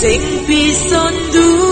sing bisa duwe